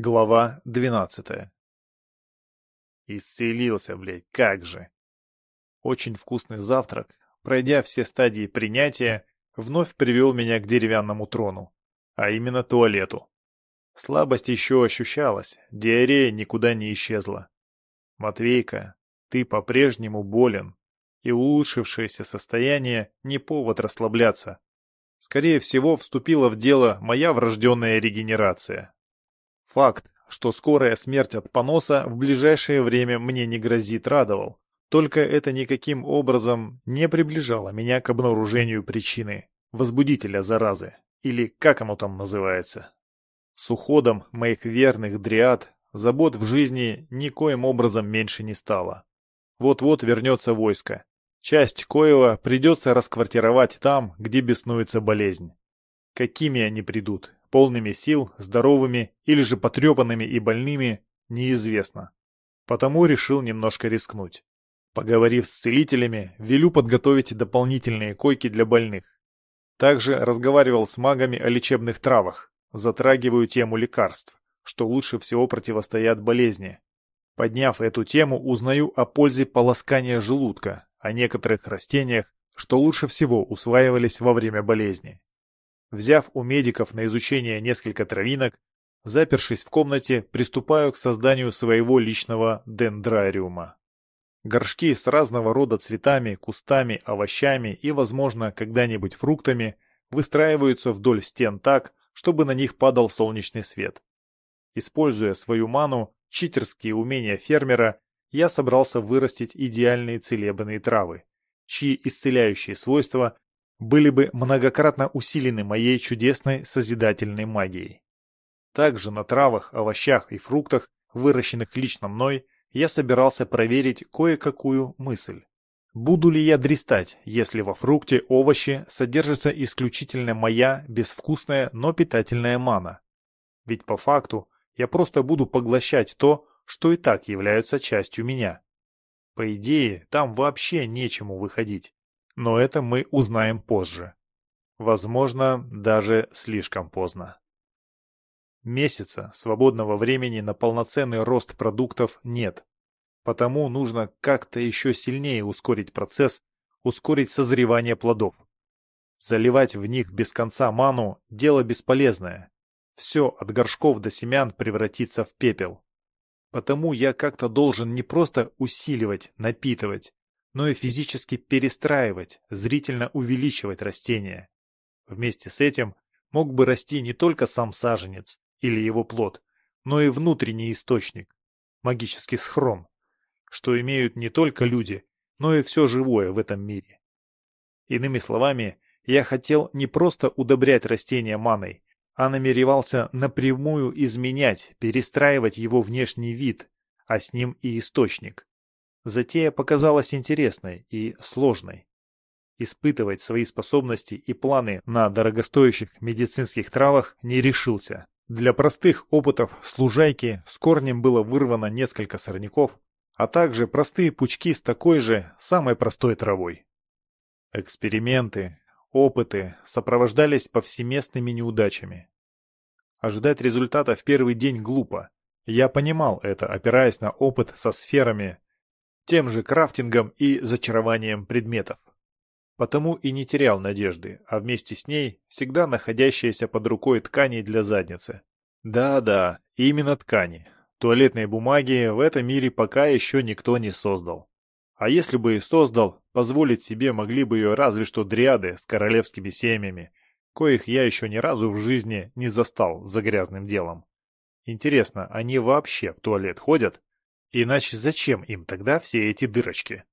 Глава двенадцатая. Исцелился, блядь, как же. Очень вкусный завтрак, пройдя все стадии принятия, вновь привел меня к деревянному трону, а именно туалету. Слабость еще ощущалась, диарея никуда не исчезла. Матвейка, ты по-прежнему болен, и улучшившееся состояние не повод расслабляться. Скорее всего, вступила в дело моя врожденная регенерация. Факт, что скорая смерть от поноса в ближайшее время мне не грозит, радовал. Только это никаким образом не приближало меня к обнаружению причины, возбудителя заразы, или как оно там называется. С уходом моих верных дриад забот в жизни никоим образом меньше не стало. Вот-вот вернется войско. Часть коего придется расквартировать там, где беснуется болезнь. Какими они придут, полными сил, здоровыми или же потрепанными и больными, неизвестно. Потому решил немножко рискнуть. Поговорив с целителями, велю подготовить дополнительные койки для больных. Также разговаривал с магами о лечебных травах, затрагиваю тему лекарств, что лучше всего противостоят болезни. Подняв эту тему, узнаю о пользе полоскания желудка, о некоторых растениях, что лучше всего усваивались во время болезни. Взяв у медиков на изучение несколько травинок, запершись в комнате, приступаю к созданию своего личного дендрариума. Горшки с разного рода цветами, кустами, овощами и, возможно, когда-нибудь фруктами выстраиваются вдоль стен так, чтобы на них падал солнечный свет. Используя свою ману, читерские умения фермера, я собрался вырастить идеальные целебные травы, чьи исцеляющие свойства были бы многократно усилены моей чудесной созидательной магией. Также на травах, овощах и фруктах, выращенных лично мной, я собирался проверить кое-какую мысль. Буду ли я дристать, если во фрукте овощи содержится исключительно моя безвкусная, но питательная мана? Ведь по факту я просто буду поглощать то, что и так является частью меня. По идее, там вообще нечему выходить но это мы узнаем позже. Возможно, даже слишком поздно. Месяца свободного времени на полноценный рост продуктов нет. Потому нужно как-то еще сильнее ускорить процесс, ускорить созревание плодов. Заливать в них без конца ману – дело бесполезное. Все от горшков до семян превратится в пепел. Потому я как-то должен не просто усиливать, напитывать, но и физически перестраивать, зрительно увеличивать растения. Вместе с этим мог бы расти не только сам саженец или его плод, но и внутренний источник, магический схрон, что имеют не только люди, но и все живое в этом мире. Иными словами, я хотел не просто удобрять растения маной, а намеревался напрямую изменять, перестраивать его внешний вид, а с ним и источник. Затея показалась интересной и сложной. Испытывать свои способности и планы на дорогостоящих медицинских травах не решился. Для простых опытов с лужайки с корнем было вырвано несколько сорняков, а также простые пучки с такой же, самой простой травой. Эксперименты, опыты сопровождались повсеместными неудачами. Ожидать результата в первый день глупо. Я понимал это, опираясь на опыт со сферами, тем же крафтингом и зачарованием предметов. Потому и не терял надежды, а вместе с ней всегда находящиеся под рукой ткани для задницы. Да-да, именно ткани. Туалетной бумаги в этом мире пока еще никто не создал. А если бы и создал, позволить себе могли бы ее разве что дриады с королевскими семьями, коих я еще ни разу в жизни не застал за грязным делом. Интересно, они вообще в туалет ходят? Иначе зачем им тогда все эти дырочки?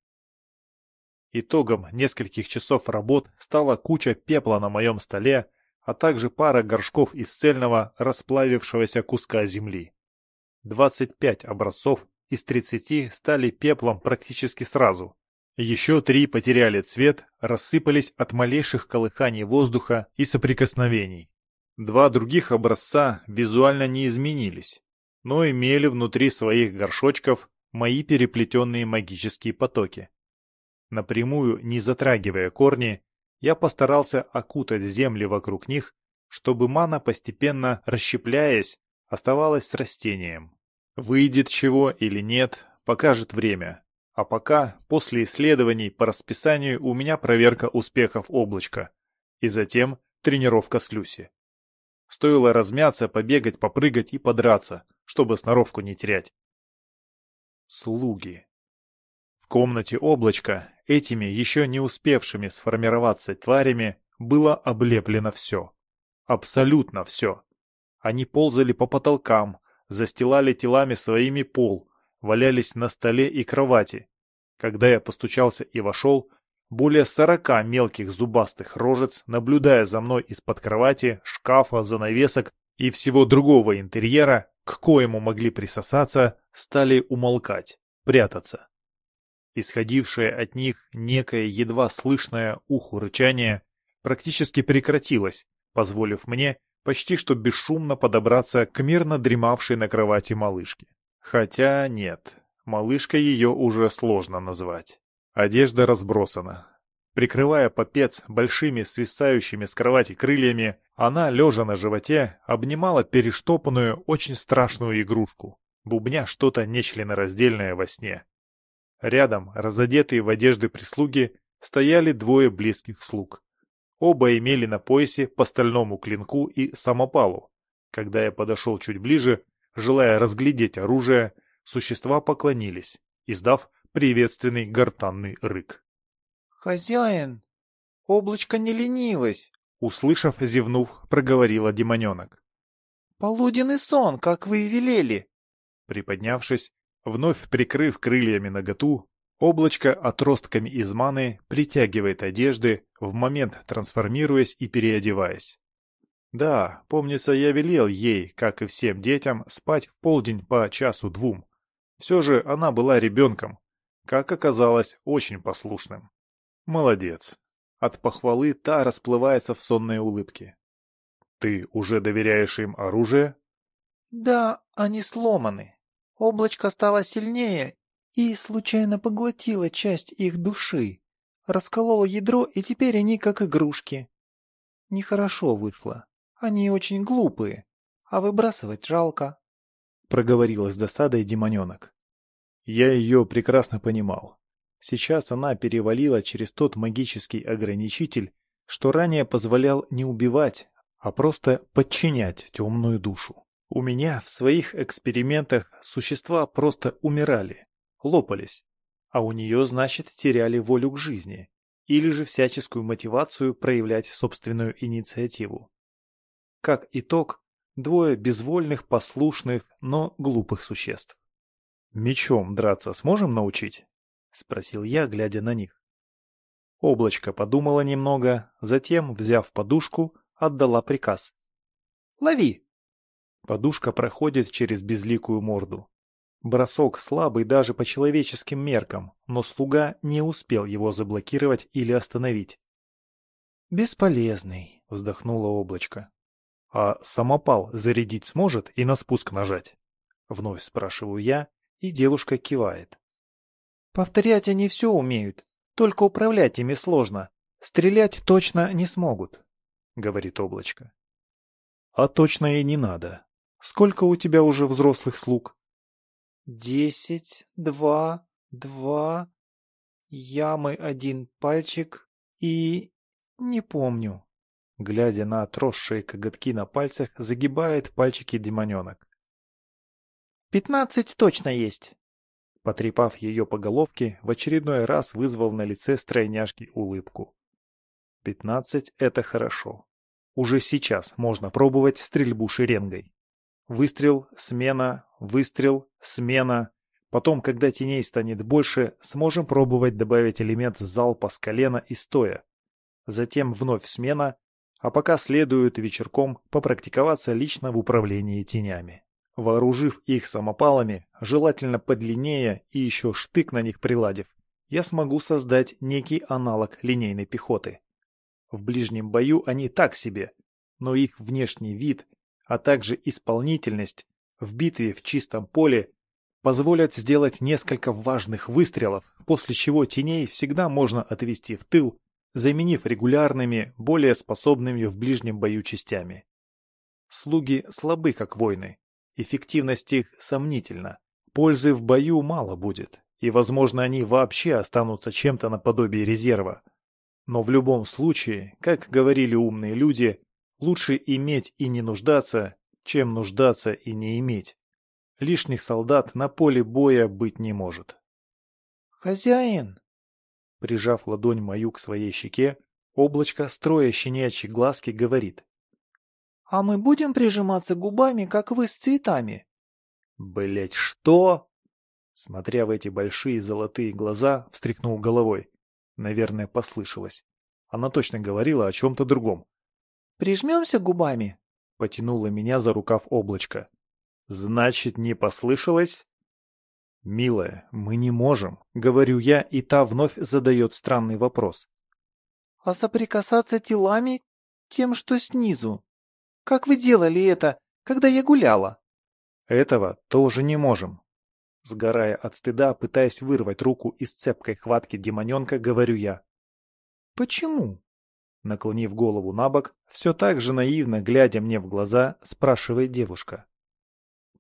Итогом нескольких часов работ стала куча пепла на моем столе, а также пара горшков из цельного расплавившегося куска земли. 25 образцов из 30 стали пеплом практически сразу. Еще три потеряли цвет, рассыпались от малейших колыханий воздуха и соприкосновений. Два других образца визуально не изменились, но имели внутри своих горшочков мои переплетенные магические потоки. Напрямую не затрагивая корни, я постарался окутать земли вокруг них, чтобы мана, постепенно расщепляясь, оставалось с растением. Выйдет чего или нет, покажет время. А пока, после исследований по расписанию, у меня проверка успехов облачка. И затем тренировка с Люси. Стоило размяться, побегать, попрыгать и подраться, чтобы сноровку не терять. Слуги. В комнате облачка этими еще не успевшими сформироваться тварями было облеплено все. Абсолютно все. Они ползали по потолкам, застилали телами своими пол, валялись на столе и кровати. Когда я постучался и вошел, более сорока мелких зубастых рожец, наблюдая за мной из-под кровати, шкафа, занавесок и всего другого интерьера, к коему могли присосаться, стали умолкать, прятаться. Исходившее от них некое едва слышное уху рычание практически прекратилось, позволив мне почти что бесшумно подобраться к мирно дремавшей на кровати малышке. Хотя нет, малышкой ее уже сложно назвать. Одежда разбросана. Прикрывая попец большими свисающими с кровати крыльями, она, лежа на животе, обнимала перештопанную, очень страшную игрушку, бубня что-то нечленораздельное во сне. Рядом, разодетые в одежды прислуги, стояли двое близких слуг. Оба имели на поясе по стальному клинку и самопалу. Когда я подошел чуть ближе, желая разглядеть оружие, существа поклонились, издав приветственный гортанный рык. «Хозяин, облачко не ленилось!» Услышав, зевнув, проговорила демоненок. «Полуденный сон, как вы и велели!» Приподнявшись, вновь прикрыв крыльями наготу, облачко отростками из маны притягивает одежды, в момент трансформируясь и переодеваясь. Да, помнится, я велел ей, как и всем детям, спать в полдень по часу-двум. Все же она была ребенком, как оказалось, очень послушным. Молодец. От похвалы та расплывается в сонной улыбке. Ты уже доверяешь им оружие? Да, они сломаны. Облачко стало сильнее и случайно поглотило часть их души. Раскололо ядро, и теперь они как игрушки. Нехорошо вышло. Они очень глупые, а выбрасывать жалко. Проговорила с досадой демоненок. Я ее прекрасно понимал. Сейчас она перевалила через тот магический ограничитель, что ранее позволял не убивать, а просто подчинять темную душу. У меня в своих экспериментах существа просто умирали, лопались, а у нее, значит, теряли волю к жизни или же всяческую мотивацию проявлять собственную инициативу. Как итог, двое безвольных, послушных, но глупых существ. «Мечом драться сможем научить?» — спросил я, глядя на них. Облачко подумала немного, затем, взяв подушку, отдала приказ. «Лови!» Подушка проходит через безликую морду. Бросок слабый даже по человеческим меркам, но слуга не успел его заблокировать или остановить. «Бесполезный», — вздохнуло облачко. «А самопал зарядить сможет и на спуск нажать?» — вновь спрашиваю я, и девушка кивает. Повторять они все умеют, только управлять ими сложно. Стрелять точно не смогут, — говорит облачко. А точно и не надо. Сколько у тебя уже взрослых слуг? Десять, два, два, ямы один пальчик и... не помню. Глядя на отросшие коготки на пальцах, загибает пальчики демоненок. Пятнадцать точно есть. Потрепав ее по головке, в очередной раз вызвал на лице стройняшки улыбку. Пятнадцать — это хорошо. Уже сейчас можно пробовать стрельбу шеренгой. Выстрел, смена, выстрел, смена. Потом, когда теней станет больше, сможем пробовать добавить элемент залпа с колена и стоя. Затем вновь смена, а пока следует вечерком попрактиковаться лично в управлении тенями. Вооружив их самопалами, желательно подлиннее и еще штык на них приладив, я смогу создать некий аналог линейной пехоты. В ближнем бою они так себе, но их внешний вид, а также исполнительность в битве в чистом поле позволят сделать несколько важных выстрелов, после чего теней всегда можно отвести в тыл, заменив регулярными, более способными в ближнем бою частями. Слуги слабы как воины, Эффективность их сомнительна. Пользы в бою мало будет, и, возможно, они вообще останутся чем-то наподобие резерва. Но в любом случае, как говорили умные люди, лучше иметь и не нуждаться, чем нуждаться и не иметь. Лишних солдат на поле боя быть не может. «Хозяин!» Прижав ладонь мою к своей щеке, облачко, строя щенячьи глазки, говорит. «А мы будем прижиматься губами, как вы с цветами?» Блять, что?» Смотря в эти большие золотые глаза, встряхнул головой. Наверное, послышалось. Она точно говорила о чем-то другом. «Прижмемся губами?» Потянула меня за рукав облачко. «Значит, не послышалось?» «Милая, мы не можем», — говорю я, и та вновь задает странный вопрос. «А соприкасаться телами тем, что снизу? Как вы делали это, когда я гуляла?» Этого тоже не можем. Сгорая от стыда, пытаясь вырвать руку из цепкой хватки демоненка, говорю я. «Почему?» Наклонив голову на бок, все так же наивно, глядя мне в глаза, спрашивает девушка.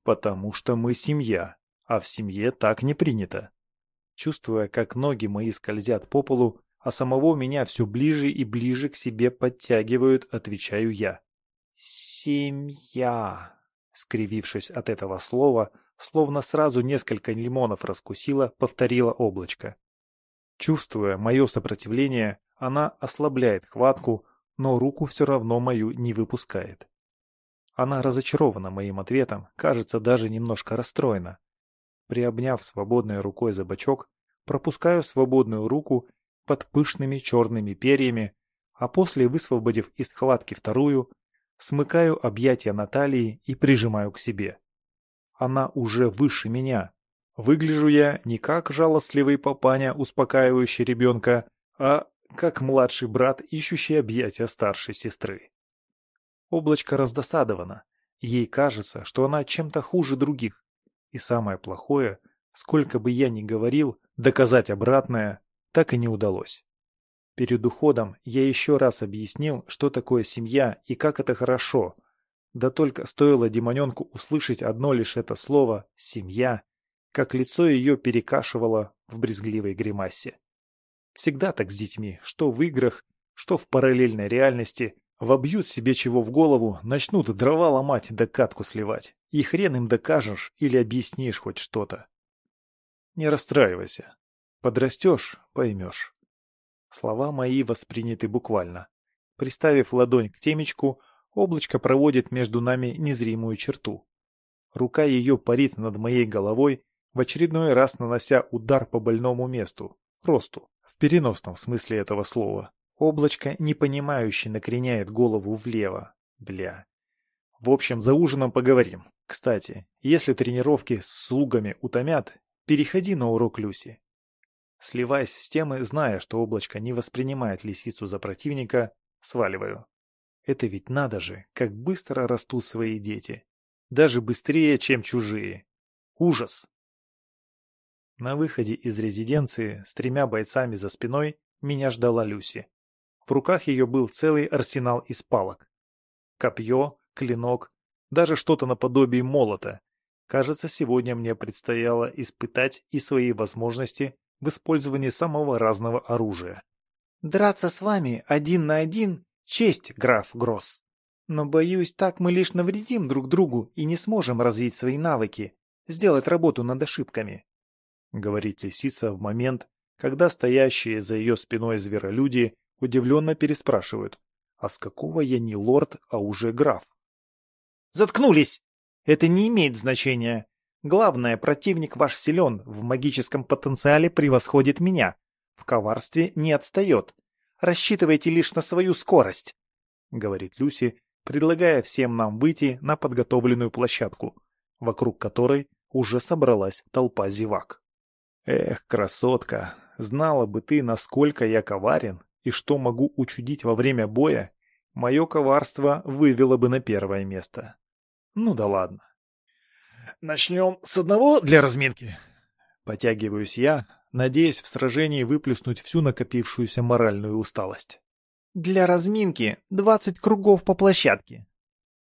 «Потому что мы семья, а в семье так не принято». Чувствуя, как ноги мои скользят по полу, а самого меня все ближе и ближе к себе подтягивают, отвечаю я. «Семья», скривившись от этого слова, словно сразу несколько лимонов раскусила, повторила облачко. Чувствуя мое сопротивление, она ослабляет хватку, но руку все равно мою не выпускает. Она разочарована моим ответом, кажется, даже немножко расстроена. Приобняв свободной рукой за бочок, пропускаю свободную руку под пышными черными перьями, а после, высвободив из хватки вторую, смыкаю объятия Натальи и прижимаю к себе. Она уже выше меня. Выгляжу я не как жалостливый папаня, успокаивающий ребенка, а как младший брат, ищущий объятия старшей сестры. Облачко раздосадовано. Ей кажется, что она чем-то хуже других. И самое плохое, сколько бы я ни говорил, доказать обратное так и не удалось. Перед уходом я еще раз объяснил, что такое семья и как это хорошо. Да только стоило демоненку услышать одно лишь это слово «семья», как лицо ее перекашивало в брезгливой гримасе. Всегда так с детьми, что в играх, что в параллельной реальности, вобьют себе чего в голову, начнут дрова ломать да катку сливать. И хрен им докажешь или объяснишь хоть что-то. Не расстраивайся. Подрастешь — поймешь. Слова мои восприняты буквально. Приставив ладонь к темечку, облачко проводит между нами незримую черту. Рука ее парит над моей головой, в очередной раз нанося удар по больному месту, росту, в переносном смысле этого слова. Облачко, непонимающе, накреняет голову влево. Бля. В общем, за ужином поговорим. Кстати, если тренировки с слугами утомят, переходи на урок Люси. Сливаясь с темы, зная, что облачко не воспринимает лисицу за противника, сваливаю. Это ведь надо же, как быстро растут свои дети. Даже быстрее, чем чужие. Ужас! На выходе из резиденции с тремя бойцами за спиной меня ждала Люси. В руках ее был целый арсенал из палок. Копье, клинок, даже что-то наподобие молота. Кажется, сегодня мне предстояло испытать и свои возможности в использовании самого разного оружия. «Драться с вами один на один — честь, граф Гросс. Но, боюсь, так мы лишь навредим друг другу и не сможем развить свои навыки, сделать работу над ошибками», — говорит лисица в момент, когда стоящие за ее спиной зверолюди удивленно переспрашивают, «А с какого я не лорд, а уже граф?» «Заткнулись! Это не имеет значения. Главное, противник ваш силен, в магическом потенциале превосходит меня. В коварстве не отстает. Рассчитывайте лишь на свою скорость, — говорит Люси, предлагая всем нам выйти на подготовленную площадку, вокруг которой уже собралась толпа зевак. Эх, красотка, знала бы ты, насколько я коварен и что могу учудить во время боя, мое коварство вывело бы на первое место. Ну да ладно. Начнем с одного для разминки. Потягиваюсь я, надеясь в сражении выплеснуть всю накопившуюся моральную усталость. Для разминки двадцать кругов по площадке.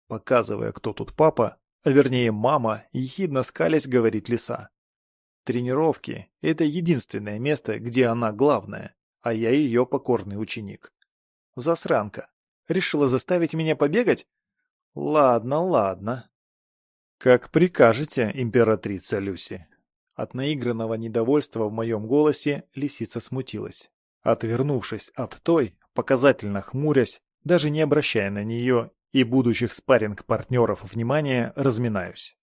Показывая, кто тут папа, а вернее мама, ехидно скалясь говорит лиса. Тренировки – это единственное место, где она главная, а я ее покорный ученик. Засранка. Решила заставить меня побегать? Ладно, ладно. Как прикажете, императрица Люси. От наигранного недовольства в моем голосе лисица смутилась. Отвернувшись от той, показательно хмурясь, даже не обращая на нее и будущих спарринг-партнеров внимания, разминаюсь.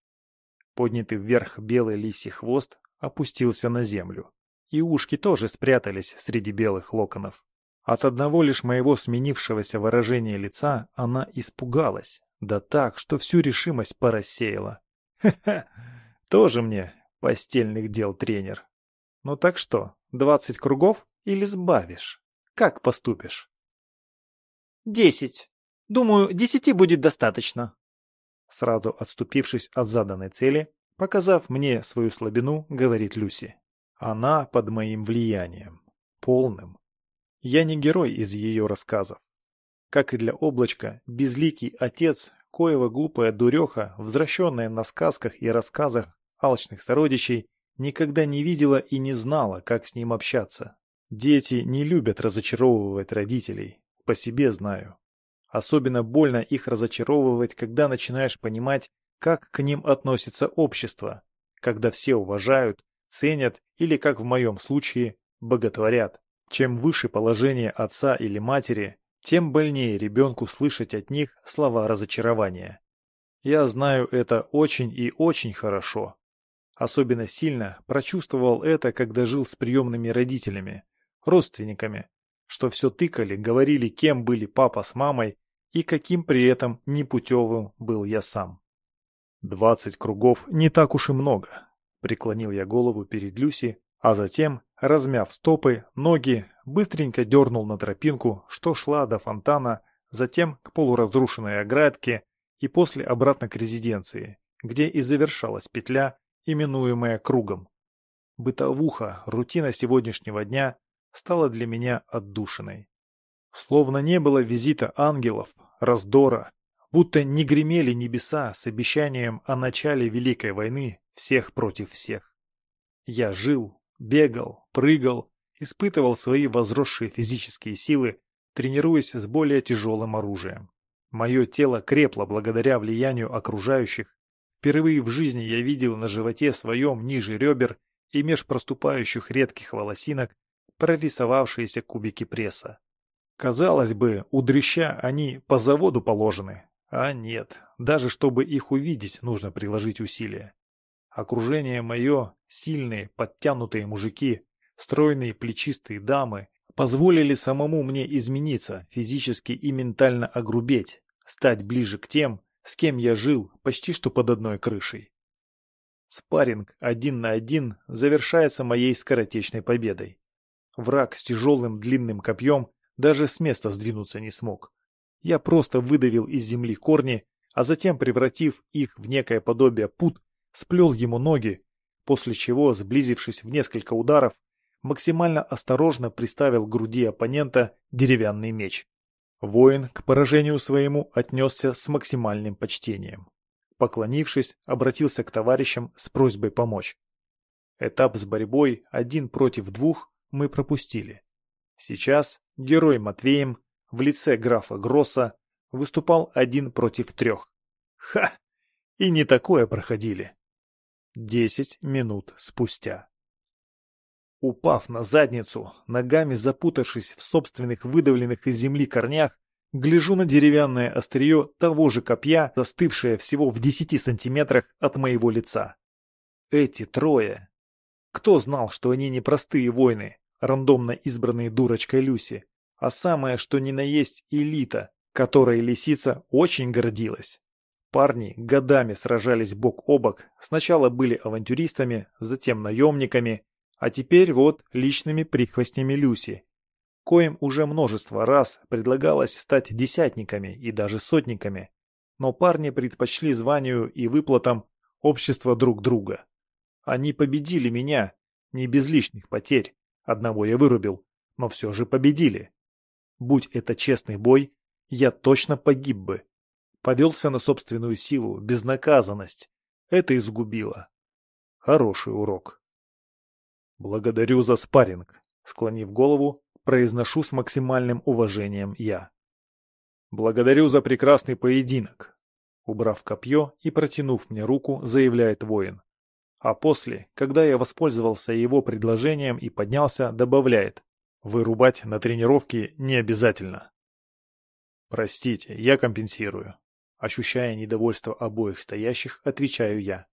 Поднятый вверх белый лисий хвост опустился на землю. И ушки тоже спрятались среди белых локонов. От одного лишь моего сменившегося выражения лица она испугалась, да так, что всю решимость порассеяла. Ха-ха, тоже мне постельных дел тренер. Ну так что, двадцать кругов или сбавишь? Как поступишь? Десять. Думаю, десяти будет достаточно. Сразу отступившись от заданной цели, показав мне свою слабину, говорит Люси. Она под моим влиянием. Полным. Я не герой из ее рассказов. Как и для облачка, безликий отец, коего глупая дуреха, возвращенная на сказках и рассказах алчных сородичей, никогда не видела и не знала, как с ним общаться. Дети не любят разочаровывать родителей, по себе знаю. Особенно больно их разочаровывать, когда начинаешь понимать, как к ним относится общество, когда все уважают, ценят или, как в моем случае, боготворят. Чем выше положение отца или матери, тем больнее ребенку слышать от них слова разочарования. Я знаю это очень и очень хорошо. Особенно сильно прочувствовал это, когда жил с приемными родителями, родственниками, что все тыкали, говорили, кем были папа с мамой и каким при этом непутевым был я сам. Двадцать кругов не так уж и много. Преклонил я голову перед Люси, а затем, размяв стопы, ноги, быстренько дернул на тропинку, что шла до фонтана, затем к полуразрушенной оградке и после обратно к резиденции, где и завершалась петля, именуемая кругом. Бытовуха, рутина сегодняшнего дня стала для меня отдушиной. Словно не было визита ангелов, раздора, будто не гремели небеса с обещанием о начале Великой войны всех против всех. Я жил, бегал, прыгал, испытывал свои возросшие физические силы, тренируясь с более тяжелым оружием. Мое тело крепло благодаря влиянию окружающих. Впервые в жизни я видел на животе своем ниже ребер и меж проступающих редких волосинок прорисовавшиеся кубики пресса. Казалось бы, у дрыща они по заводу положены, а нет, даже чтобы их увидеть, нужно приложить усилия. Окружение мое, сильные, подтянутые мужики, стройные плечистые дамы, позволили самому мне измениться, физически и ментально огрубеть, стать ближе к тем, с кем я жил почти что под одной крышей. Спарринг один на один завершается моей скоротечной победой. Враг с тяжелым длинным копьем даже с места сдвинуться не смог. Я просто выдавил из земли корни, а затем, превратив их в некое подобие пут, сплел ему ноги, после чего, сблизившись в несколько ударов, максимально осторожно приставил к груди оппонента деревянный меч. Воин к поражению своему отнесся с максимальным почтением. Поклонившись, обратился к товарищам с просьбой помочь. Этап с борьбой один против двух мы пропустили. Сейчас герой Матвеем в лице графа Гросса выступал один против трех. Ха! И не такое проходили. Десять минут спустя. Упав на задницу, ногами запутавшись в собственных выдавленных из земли корнях, гляжу на деревянное острие того же копья, застывшее всего в десяти сантиметрах от моего лица. Эти трое. Кто знал, что они непростые воины, рандомно избранные дурочкой Люси, а самое что ни на есть элита, которой лисица очень гордилась. Парни годами сражались бок о бок, сначала были авантюристами, затем наемниками, а теперь вот личными прихвостнями Люси, коим уже множество раз предлагалось стать десятниками и даже сотниками, но парни предпочли званию и выплатам общества друг друга. Они победили меня, не без лишних потерь, Одного я вырубил, но все же победили. Будь это честный бой, я точно погиб бы. Повелся на собственную силу, безнаказанность. Это изгубило. Хороший урок. Благодарю за спарринг. Склонив голову, произношу с максимальным уважением я. Благодарю за прекрасный поединок. Убрав копье и протянув мне руку, заявляет воин. А после, когда я воспользовался его предложением и поднялся, добавляет. Вырубать на тренировке не обязательно. Простите, я компенсирую. Ощущая недовольство обоих стоящих, отвечаю я.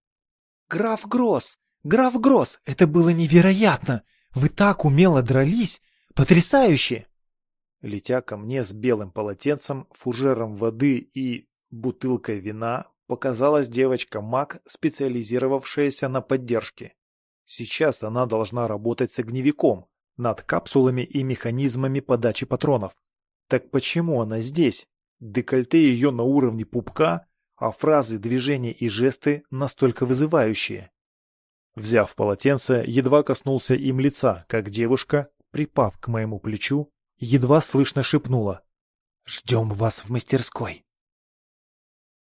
«Граф Гросс! Граф Гросс! Это было невероятно! Вы так умело дрались! Потрясающе!» Летя ко мне с белым полотенцем, фужером воды и бутылкой вина, показалась девочка-маг, специализировавшаяся на поддержке. Сейчас она должна работать с огневиком над капсулами и механизмами подачи патронов. Так почему она здесь? Декольте ее на уровне пупка, а фразы, движения и жесты настолько вызывающие. Взяв полотенце, едва коснулся им лица, как девушка, припав к моему плечу, едва слышно шепнула. «Ждем вас в мастерской».